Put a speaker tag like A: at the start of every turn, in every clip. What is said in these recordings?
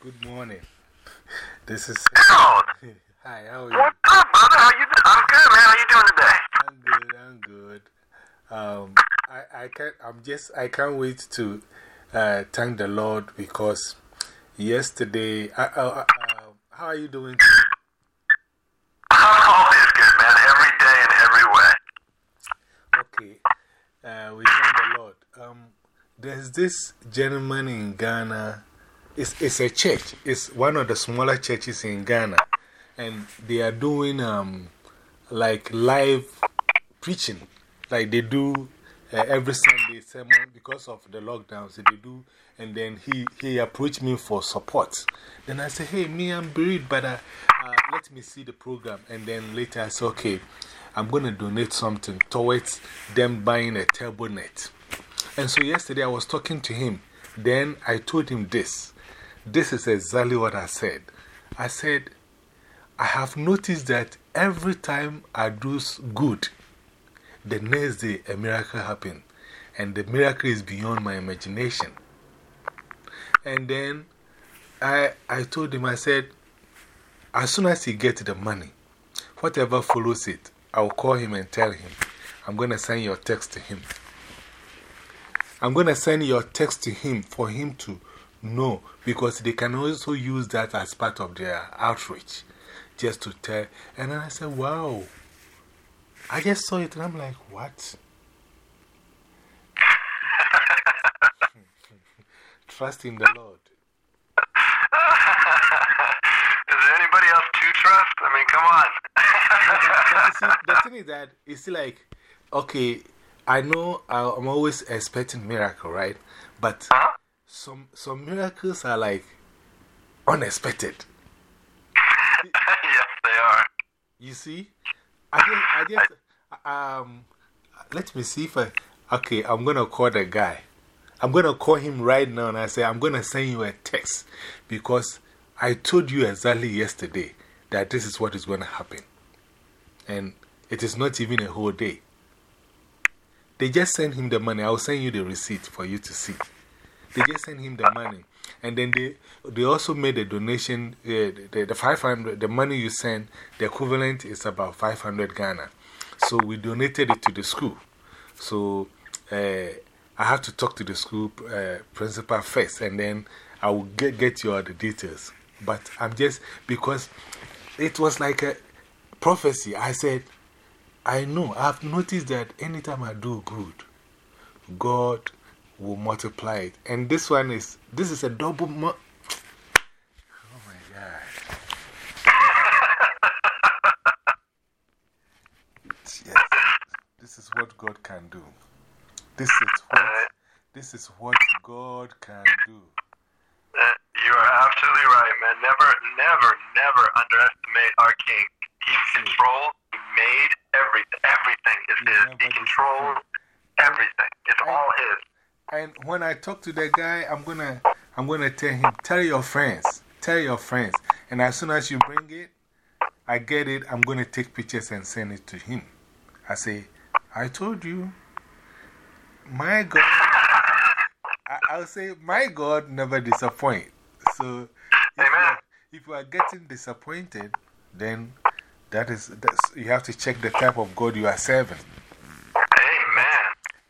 A: Good morning. This is.
B: Harold.
A: Hi, how are you?
B: What's up, brother? How you doing? I'm good, man. How you doing today?
A: I'm good, I'm good. Um, I, I can't, I'm just, I can't wait to uh, thank the Lord because yesterday, I, uh, uh, how are you doing?
B: I'm always good, man. Every day and every way.
A: Okay, uh, we thank the Lord. Um, there's this gentleman in Ghana. It's, it's a church. It's one of the smaller churches in Ghana. And they are doing um, like live preaching. Like they do uh, every Sunday sermon because of the lockdown. So they do. And then he, he approached me for support. Then I said, hey, me, I'm bereaved, but uh, uh, let me see the program. And then later I said, okay, I'm going to donate something towards them buying a turbo net. And so yesterday I was talking to him. Then I told him this. This is exactly what I said. I said, I have noticed that every time I do good, the next day a miracle happens. And the miracle is beyond my imagination. And then I, I told him, I said, as soon as he gets the money, whatever follows it, I'll call him and tell him, I'm going to send your text to him. I'm going to send your text to him for him to know because they can also use that as part of their outreach just to tell. And then I said, wow. I just saw it and I'm like, what? Trust in the Lord.
B: Is there anybody else to trust? I mean, come on.
A: See, the thing is that it's like, okay, I know I'm always expecting miracle, right? But
B: huh?
A: Some, some miracles are like unexpected.
B: yes, they are.
A: You see? I just, I um, let me see if I, okay, I'm going to call the guy. I'm going to call him right now and I say, I'm going to send you a text because I told you exactly yesterday that this is what is going to happen. And it is not even a whole day. They just send him the money. I'll send you the receipt for you to see. They just send him the money. And then they, they also made a donation. Uh, the, the 500, the money you send, the equivalent is about 500 Ghana. So we donated it to the school. So uh, I have to talk to the school uh, principal first, and then I will get, get you all the details. But I'm just, because it was like a prophecy. I said, I know, I've noticed that anytime I do good, God will multiply it. And this one is, this is a double. Mu oh my God. yes, this is what God can do. This is what, this is what God can do.
B: Uh, You are absolutely right, man. Never, never, never underestimate our King. He controls, He made everything. Everything is His. He controls everything. It's all His.
A: And when I talk to the guy, I'm gonna, I'm gonna tell him, tell your friends, tell your friends. And as soon as you bring it, I get it, I'm gonna take pictures and send it to him. I say, I told you, my God, I, I'll say, my God never disappoint. So if you, are, if you are getting disappointed, then that is, that's, you have to check the type of God you are serving.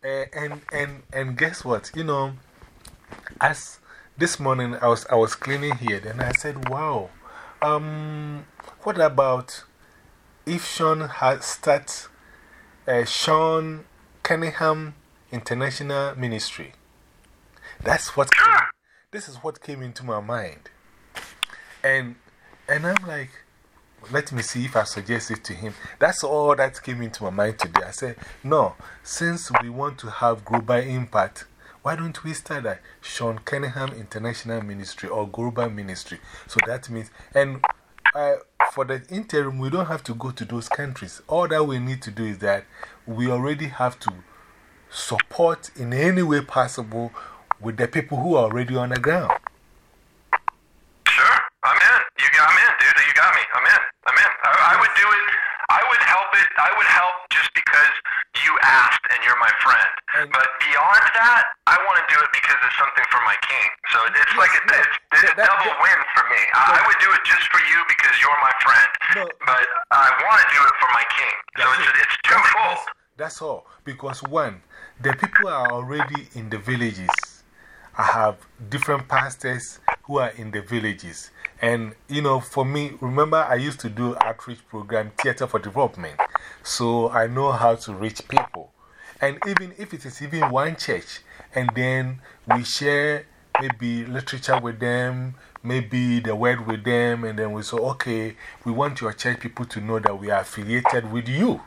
A: Uh, and, and, and guess what? You know, as this morning I was, I was cleaning here, then I said, wow, um, what about if Sean has start uh, Sean Cunningham International Ministry? That's what came, this is what came into my mind. And, and I'm like, let me see if I suggest it to him. That's all that came into my mind today. I said, no, since we want to have global impact, why don't we start a Sean Cunningham International Ministry or Global Ministry? So that means, and uh, for the interim, we don't have to go to those countries. All that we need to do is that we already have to support in any way possible with the people who are already on the ground.
B: Like a, it's a
A: that- that-
B: double win for me. I, I would do it just for you because you're my friend.
A: No.
B: But I want to do it for my king. So
A: That's
B: it's,
A: it.
B: it's twofold.
A: That's, that's all. Because one, the people are already in the villages. I have different pastors who are in the villages. And, you know, for me, remember I used to do outreach program, Theater for Development. So I know how to reach people. And even if it is even one church, and then we share maybe literature with them, maybe the word with them, and then we say, okay, we want your church people to know that we are affiliated with you.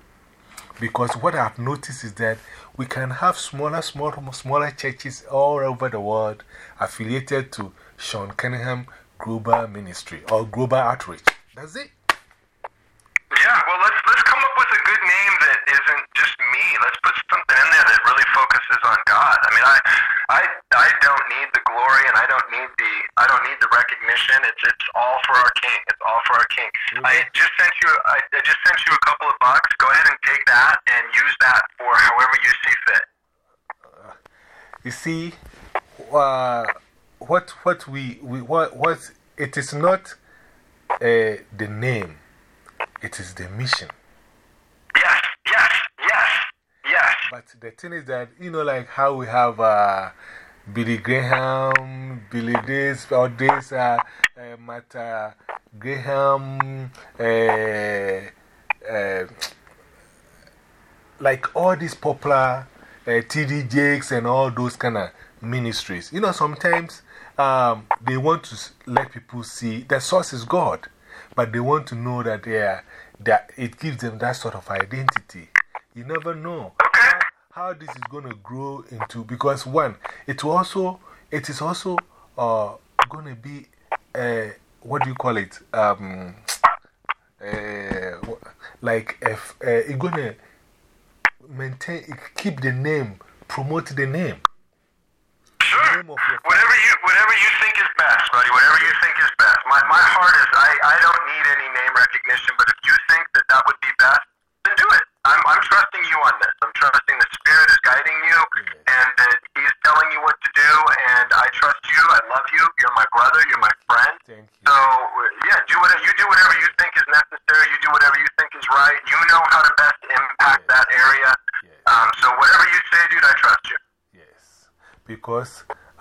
A: Because what I've noticed is that we can have smaller, smaller, smaller churches all over the world affiliated to Sean Cunningham Global Ministry or Global Outreach. That's it.
B: Yeah, well, let's let's come up with a good name that isn't just me. Let's put something in there that really focuses on God. I mean, I I I don't need the glory, and I don't need the I don't need the recognition. It's it's all for our King. It's all for our King. I just sent you I, I just sent you a couple of bucks. Go ahead and take that and use that for however you see fit.
A: You see, uh, what, what we, we what, what, it is not uh, the name, it is the mission.
B: Yes, yes, yes, yes.
A: But the thing is that, you know, like how we have uh, Billy Graham, Billy this, or this, uh, uh, Matt uh, Graham, uh, uh, like all these popular uh, TD Jakes and all those kind of ministries. You know, sometimes um, they want to let people see the source is God, but they want to know that, that it gives them that sort of identity. You never know how, this is going to grow into, because one, it will also, it is also uh, going to be, uh, what do you call it? Um, uh, like, if, uh, it's going to maintain, keep the name, promote the name.
B: Sure.
A: name
B: Whatever you, whatever you think is best, buddy. Whatever you think is best. My, my heart is, I, I don't need any name recognition, but if you think that that would be best, then do it. I'm, I'm trusting you on this. I'm trusting the Spirit is guiding you and that He's telling you what to do, and I trust you. I love you. You're my brother. You're my friend.
A: Thank you.
B: So, yeah, do whatever, you do whatever you think is necessary. You do whatever you think is right. You know how to best impact that area.
A: Yes.
B: Um, so, whatever you say, dude, I trust you.
A: Yes, because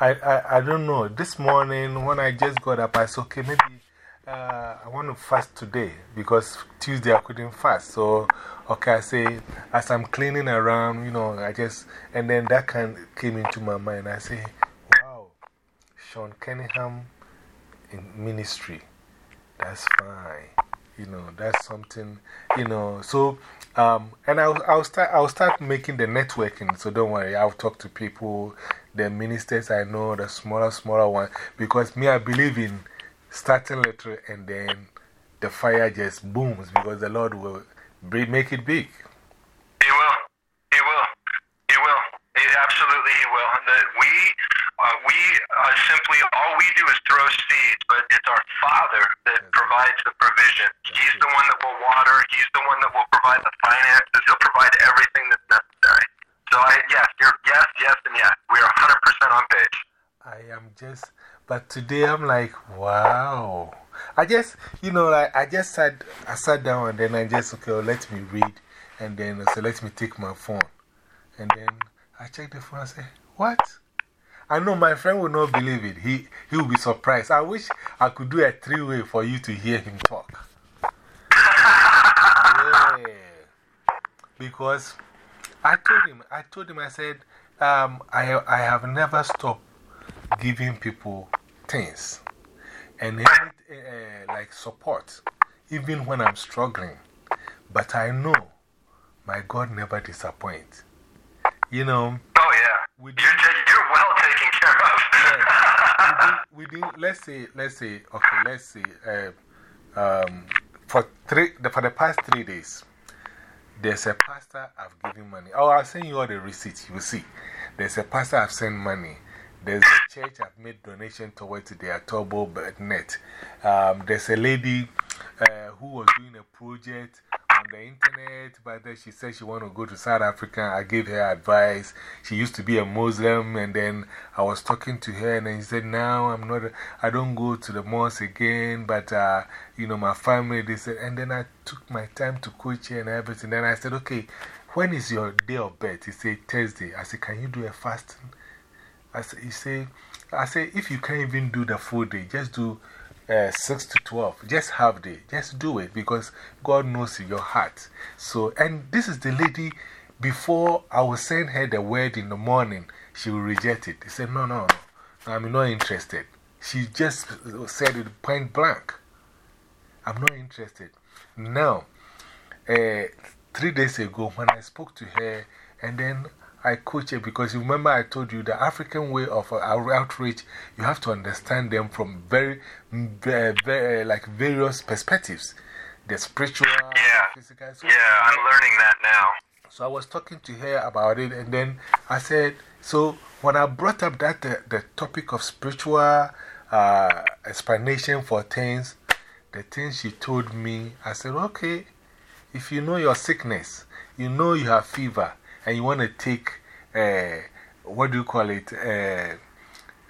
A: I, I, I don't know. This morning, when I just got up, I said, okay, maybe uh, I want to fast today because Tuesday I couldn't fast. So, okay, I say, as I'm cleaning around, you know, I just, and then that kind came into my mind. I say, wow, Sean Cunningham in ministry. That's fine. You know, that's something, you know. So, um, and I'll, I'll, start, I'll start making the networking. So don't worry, I'll talk to people, the ministers I know, the smaller, smaller one. Because me, I believe in starting little and then the fire just booms because the Lord will make it big.
B: He will. He will. He will. He, absolutely, he will. That we, uh, we uh, simply, all we do is throw seeds, but it's our Father that provides the provision. He's the one that will water. He's the one that will provide the finances. He'll provide everything that's necessary. So, I, yes, you're, yes, yes, and yes. We are 100% on page.
A: I am just, but today I'm like, wow. I just, you know, I just sat, I sat down and then I just, okay, well, let me read. And then I let me take my phone. And then I checked the phone and said, what? I know my friend will not believe it. He, he will be surprised. I wish I could do a three way for you to hear him talk. Yeah. Because I told him, I told him, I said, um, I, I have never stopped giving people things and uh, like support, even when I'm struggling. But I know my God never disappoints. You know,
B: Oh, yeah.
A: we
B: You're, ta- you're well taken care of.
A: yeah, we did, let's say, let's say, okay, let's say, uh, um, for, three, the, for the past three days, there's a pastor I've given money. Oh, I'll send you all the receipts, you see. There's a pastor I've sent money. There's a church I've made donation towards their turbo net. Um, there's a lady uh, who was doing a project on the internet, but then she said she want to go to South Africa. I gave her advice. She used to be a Muslim, and then I was talking to her, and then she said, Now I'm not, I don't go to the mosque again, but uh, you know, my family, they said, and then I took my time to coach her and everything. Then I said, Okay, when is your day of birth? He said, Thursday. I said, Can you do a fasting? I say, I said, If you can't even do the full day, just do uh, 6 to 12. Just half day. Just do it because God knows your heart. So, and this is the lady, before I will send her the word in the morning, she will reject it. He said, No, no, no, I'm not interested. She just said it point blank. I'm not interested. Now, uh, three days ago, when I spoke to her, and then I coach it because you remember I told you the African way of uh, outreach, you have to understand them from very, very, very like various perspectives the spiritual,
B: yeah.
A: physical.
B: So, yeah, I'm learning that now.
A: So I was talking to her about it, and then I said, So when I brought up that the, the topic of spiritual uh, explanation for things, the things she told me, I said, Okay, if you know your sickness, you know you have fever, and you want to take, uh, what do you call it? Uh,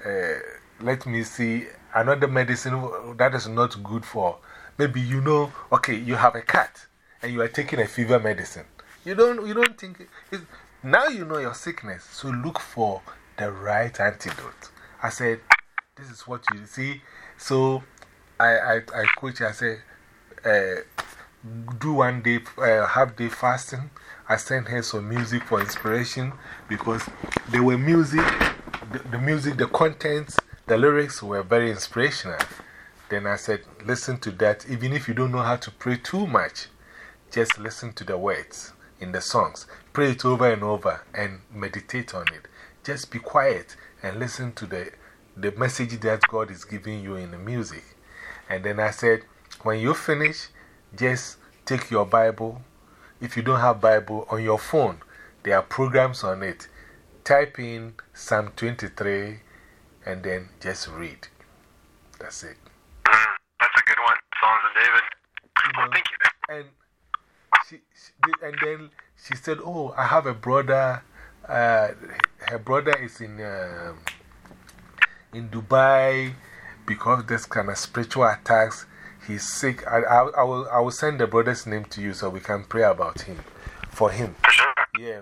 A: uh, let me see, another medicine that is not good for. Maybe you know, okay, you have a cat and you are taking a fever medicine. You don't, you don't think, now you know your sickness, so look for the right antidote. I said, this is what you see. So I, I, I coach, I said, do one day, half day fasting I sent her some music for inspiration because there were music, the, the music, the contents, the lyrics were very inspirational. Then I said, listen to that. Even if you don't know how to pray too much, just listen to the words in the songs. Pray it over and over and meditate on it. Just be quiet and listen to the, the message that God is giving you in the music. And then I said, when you finish, just take your Bible, if you don't have Bible on your phone, there are programs on it. Type in Psalm 23 and then just read. That's it.
B: Mm, that's a good one. Songs of David. Oh, thank you.
A: And, she, she, and then she said, Oh, I have a brother. Uh, her brother is in, um, in Dubai because there's kind of spiritual attacks he's sick. I, I, I, will, I will send the brother's name to you so we can pray about him, for him. Yeah.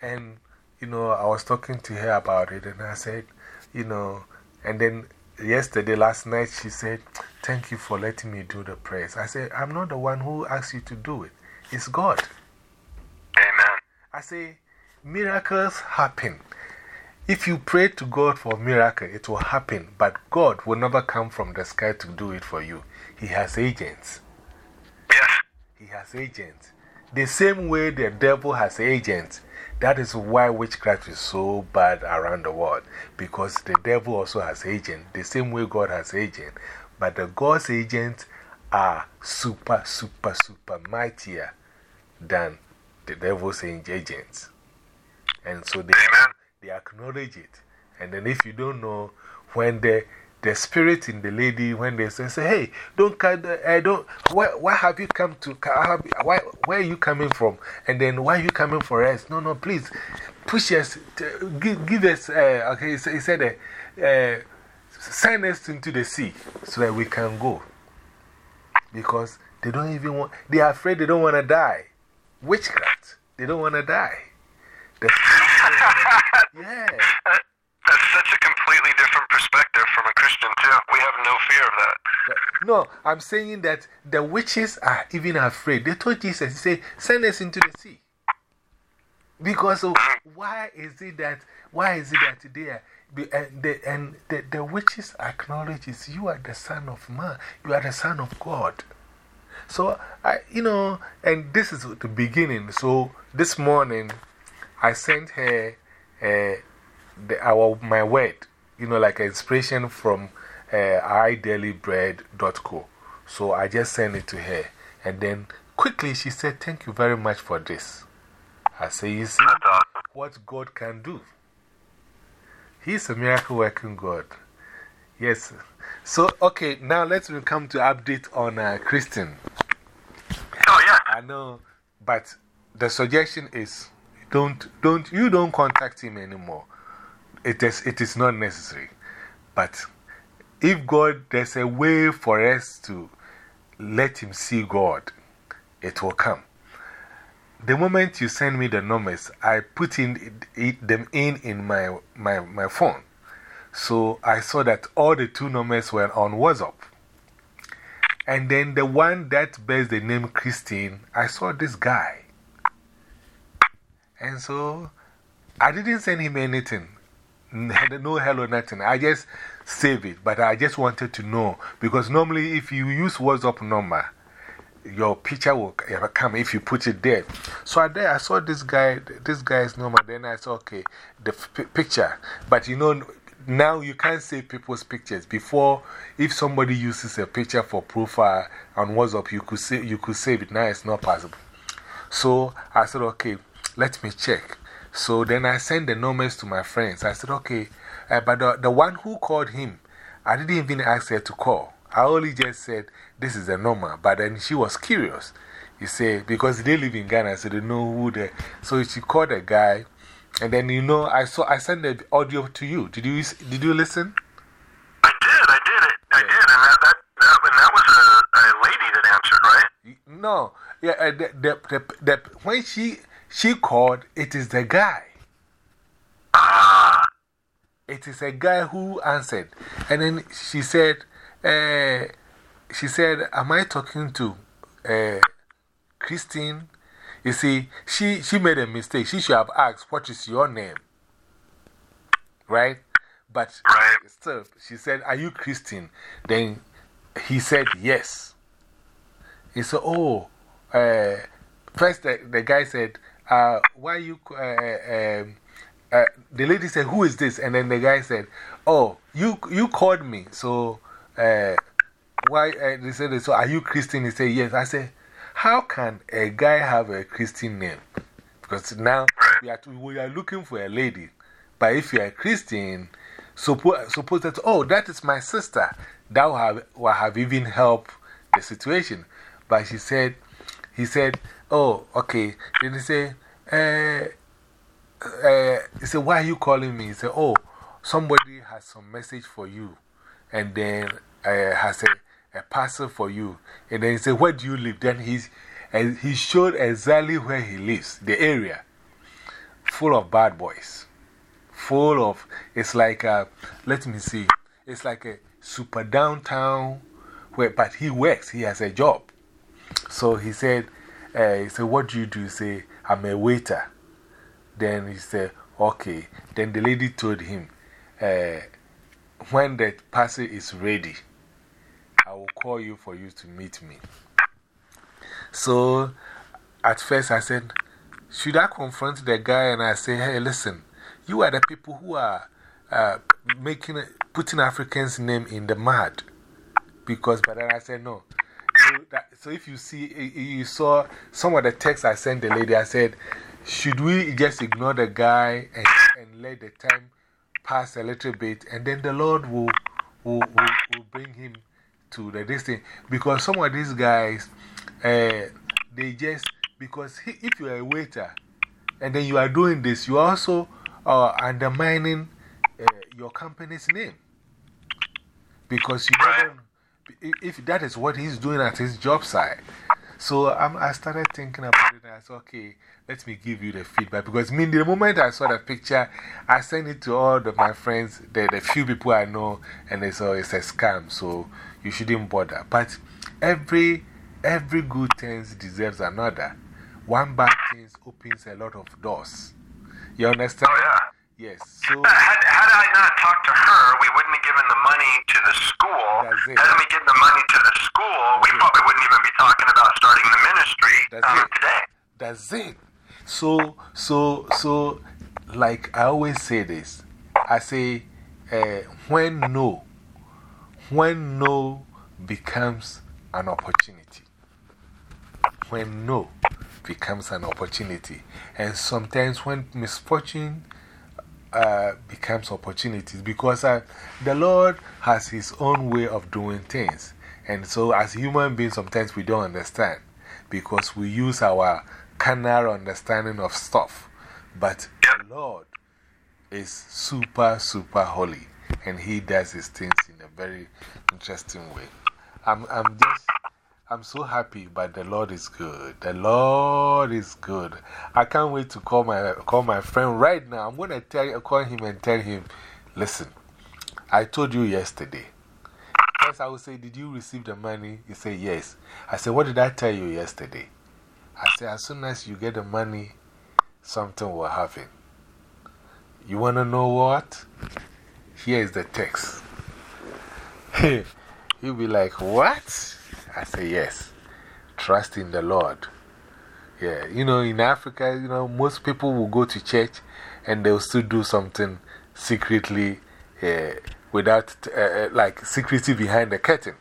A: And, you know, I was talking to her about it and I said, you know, and then yesterday, last night, she said, Thank you for letting me do the prayers. I said, I'm not the one who asked you to do it, it's God.
B: Amen.
A: I say, miracles happen. If you pray to God for a miracle, it will happen, but God will never come from the sky to do it for you. He has agents.
B: Yes.
A: He has agents. The same way the devil has agents. That is why witchcraft is so bad around the world. Because the devil also has agents. The same way God has agents. But the God's agents are super, super, super mightier than the devil's agents. And so they, they acknowledge it. And then if you don't know, when the the spirit in the lady when they say, say Hey, don't the, uh, don't, why, why have you come to, why, where are you coming from? And then why are you coming for us? No, no, please push us, give, give us, uh, okay, he said, uh, send us into the sea so that we can go. Because they don't even want, they are afraid they don't want to die. Witchcraft, they don't want to die.
B: Yeah. That's such a completely different perspective from a Christian, too. We have no fear of that.
A: No, I'm saying that the witches are even afraid. They told Jesus, He said, send us into the sea. Because of, mm-hmm. why is it that, why is it that they are, and, uh, the, and the, the witches acknowledge is you are the son of man, you are the son of God. So, I, you know, and this is the beginning. So, this morning, I sent her uh, the, our, my word, you know, like inspiration from uh, idailybread.co. So I just sent it to her. And then quickly she said, Thank you very much for this. I say, You see what God can do. He's a miracle working God. Yes. So, okay, now let's come to update on uh, Kristen.
B: Oh, yeah.
A: I know but the suggestion is don't, don't, you don't contact him anymore. It is, it is not necessary. But if God, there's a way for us to let him see God, it will come. The moment you send me the numbers, I put in, it, them in in my, my, my phone. So I saw that all the two numbers were on WhatsApp. And then the one that bears the name Christine, I saw this guy. And so I didn't send him anything. No hello, nothing. I just saved it. But I just wanted to know because normally, if you use WhatsApp number, your picture will uh, come if you put it there. So I, there, I saw this guy, this guy's number. Then I saw, okay, the picture. But you know, now you can't save people's pictures. Before, if somebody uses a picture for profile on WhatsApp, you could, say, you could save it. Now it's not possible. So I said, okay, let me check. So then I sent the numbers to my friends. I said, okay, uh, but the, the one who called him, I didn't even ask her to call. I only just said, this is the number. But then she was curious. You say, because they live in Ghana, so they know who the. So she called the guy. And then, you know, I saw, I sent the audio to you. Did you, did you listen?
B: I did, I did it. I did. And that, that, that, and that was a, a lady that answered, right?
A: No. Yeah, uh, the, the, the, the, when she, she called, it is the guy.
B: Ah.
A: It is a guy who answered. And then she said, uh, she said, Am I talking to uh, Christine? You see, she, she made a mistake. She should have asked, What is your name? Right? But still, she said, Are you Christine? Then he said, Yes. He said, Oh, uh, first the, the guy said, uh, Why you. Uh, um, uh, the lady said, Who is this? And then the guy said, Oh, you, you called me. So, uh, why? Uh, they said, So are you Christian? He said, Yes. I said, How can a guy have a Christian name? Because now we are, we are looking for a lady. But if you are a Christian, suppose, suppose that, oh, that is my sister. That will have, will have even helped the situation. But she said, he said, oh, okay. Then he said, uh, uh, he said, why are you calling me? He said, oh, somebody has some message for you. And then uh, has a, a parcel for you. And then he said, where do you live? Then he's, and he showed exactly where he lives, the area, full of bad boys. Full of, it's like, a, let me see, it's like a super downtown where, but he works, he has a job. So he said, uh, he said, What do you do? Said, I'm a waiter. Then he said, Okay. Then the lady told him, uh, When the parcel is ready, I will call you for you to meet me. So at first I said, Should I confront the guy? And I say, Hey, listen, you are the people who are uh, making, putting Africans' name in the mud. Because, but then I said, No. So, that, so if you see, you saw some of the texts I sent the lady, I said, Should we just ignore the guy and, and let the time pass a little bit? And then the Lord will, will, will, will bring him to the distance. Because some of these guys, uh, they just, because he, if you are a waiter and then you are doing this, you are also uh, undermining uh, your company's name. Because you never, if that is what he's doing at his job site. So um, I started thinking about it and I said, okay, let me give you the feedback. Because I mean, the moment I saw the picture, I sent it to all of my friends, the, the few people I know, and they said it's a scam, so you shouldn't bother. But every, every good thing deserves another. One bad thing opens a lot of doors. You understand?
B: Oh, yeah.
A: Yes. So,
B: had, had I not talked to her, we wouldn't have given the money to the school. Had we given the money to the school, we probably wouldn't even be talking about starting the ministry
A: That's
B: um, today.
A: That's it. So, so, so, like I always say this, I say, uh, when no, when no becomes an opportunity, when no becomes an opportunity, and sometimes when misfortune uh, becomes opportunities, because uh, the Lord has His own way of doing things. And so, as human beings, sometimes we don't understand because we use our carnal understanding of stuff. But the Lord is super, super holy. And He does His things in a very interesting way. I'm, I'm just, I'm so happy, but the Lord is good. The Lord is good. I can't wait to call my, call my friend right now. I'm going to tell, call him and tell him, listen, I told you yesterday. First, I will say, Did you receive the money? He said, Yes. I said, What did I tell you yesterday? I said, As soon as you get the money, something will happen. You want to know what? Here is the text. You'll be like, What? I say, Yes. Trust in the Lord. Yeah, you know, in Africa, you know, most people will go to church and they'll still do something secretly uh, without, uh, uh, like, secrecy behind the curtain.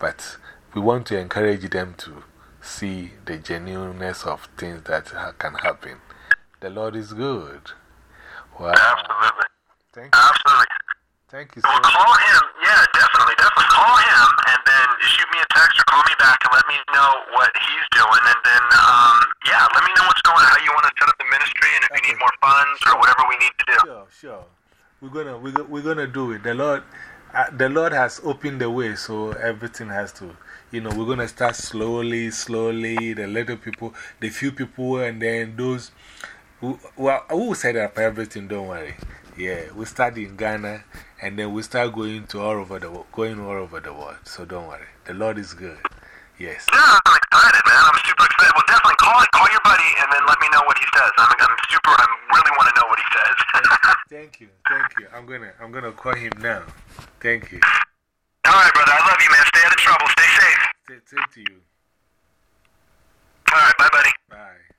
A: But we want to encourage them to see the genuineness of things that ha can happen. The Lord is good. Wow.
B: Absolutely.
A: Thank you.
B: Absolutely.
A: Thank you so
B: Well,
A: much.
B: call him. Yeah, definitely. Definitely call him and then shoot me a text or call me back and let me know what he's doing. And then, um, yeah, let me know what's going on, how you want to set up the ministry and if you need more funds or whatever we need to do.
A: Sure, sure. We're gonna, we're, go- we're gonna do it. The Lord, uh, the Lord has opened the way, so everything has to, you know, we're gonna start slowly, slowly. The little people, the few people, and then those who, well, we will set up everything, don't worry. Yeah, we start in Ghana, and then we start going to all over the world, going all over the world. So don't worry. The Lord is good. Yes.
B: Yeah, I'm excited, man. I'm super excited. Well, definitely call call your buddy and then let me know what he says. I'm, I'm super, I really want to know what he says.
A: Thank you. Thank you. I'm gonna, I'm gonna call him now. Thank you.
B: All right, brother. I love you, man. Stay out of trouble. Stay safe.
A: Say, say to you.
B: All right, bye, buddy.
A: Bye.